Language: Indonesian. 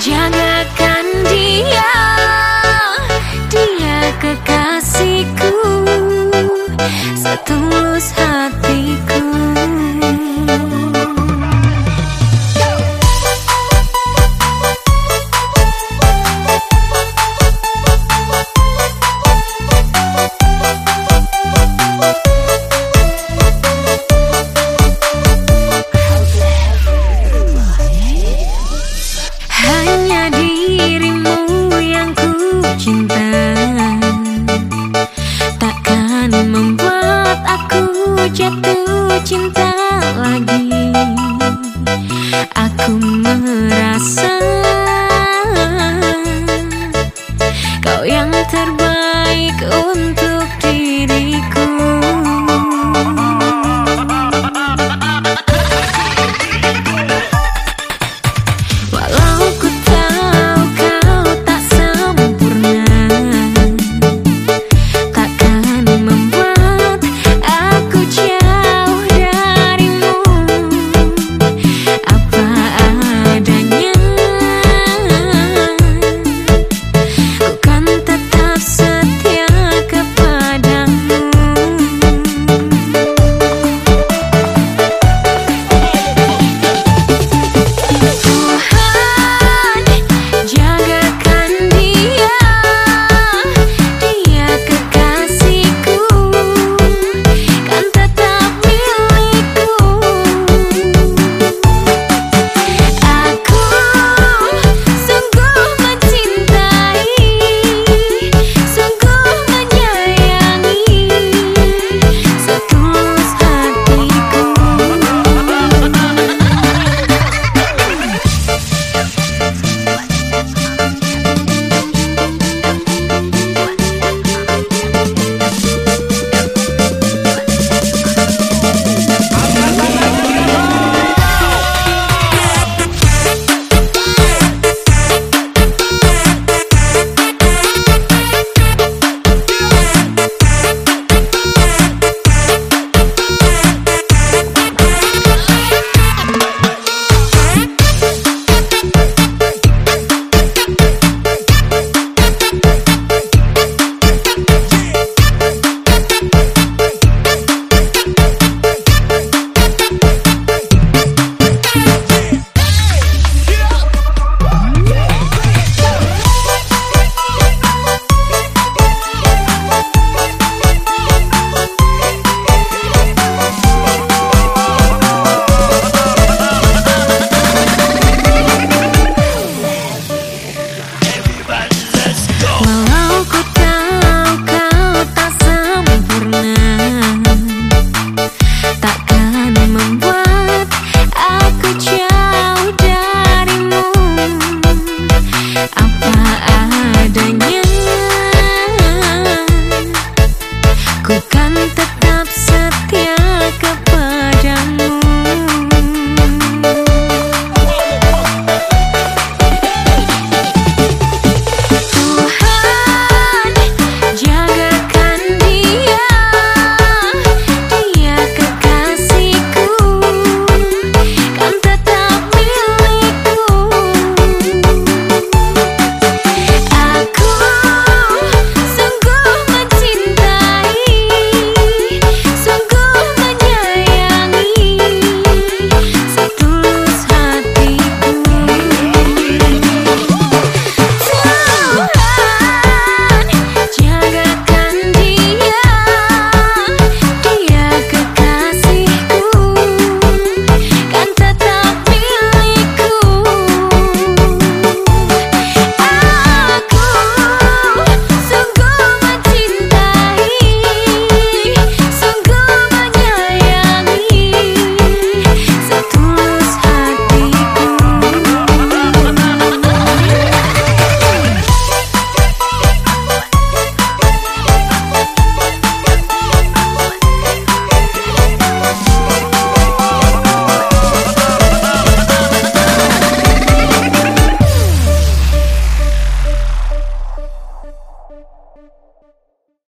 Jagakan dia Dia merasa Kau yang terbaik untuk